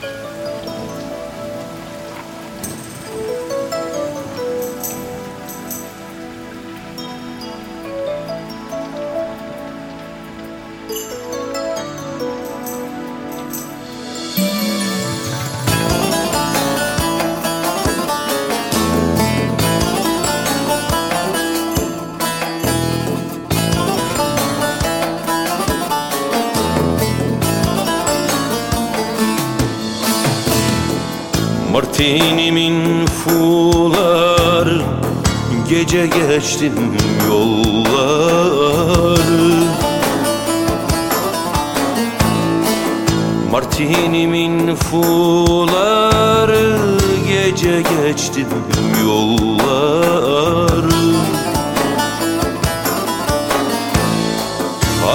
you Martinimin fular Gece geçtim yolları. Martinimin fuları Gece geçtim yolları.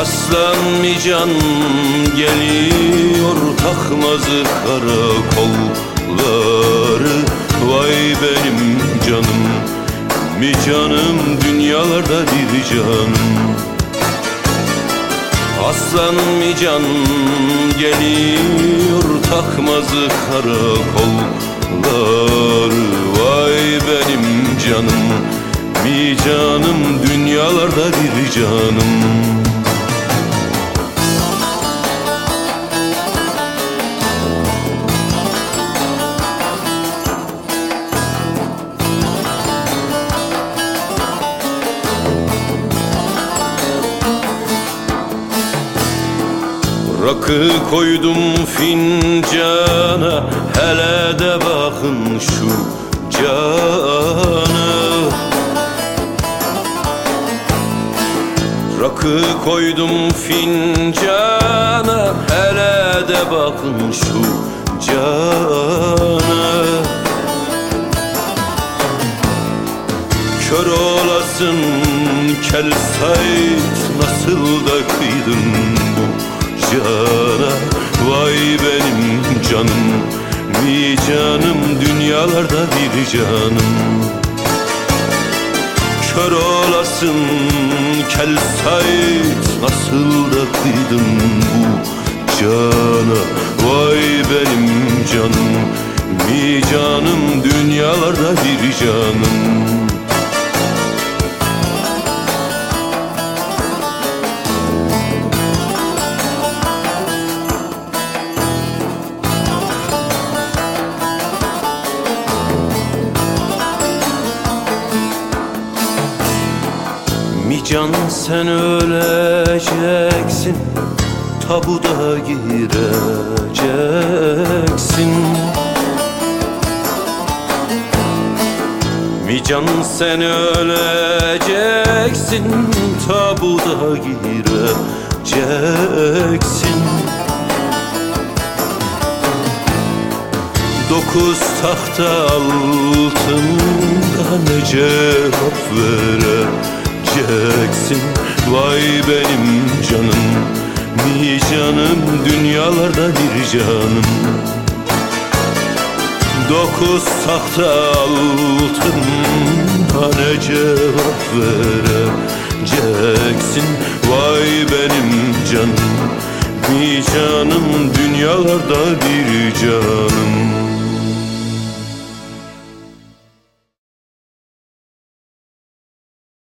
Aslan mi can geliyor takmazı karakolları Vay benim canım mi canım dünyalarda bir canım. Aslan mi can geliyor takmazı karakolları. Vay benim canım mi canım dünyalarda bir canım Rakı koydum fincana Hele de bakın şu cana. Rakı koydum fincana Hele de bakın şu cana. Kör olasın kel sayt Nasıl da kıydın bu cana Vay benim canım Bir canım dünyalarda bir canım. Kör olasın kel sayt Nasıl da kıydın bu cana. Vay benim canım Bir canım dünyalarda bir canım Mi can sen öleceksin Tabuda gireceksin. Mi can sen öleceksin Tabuda gireceksin. Dokuz tahta altında ne cevap vereceksin Vay benim canım, mi canım? Dünyalarda bir canım. Dokuz tahta altında ne cevap vereceksin. Vay benim canım, mi canım? Dünyalarda bir canım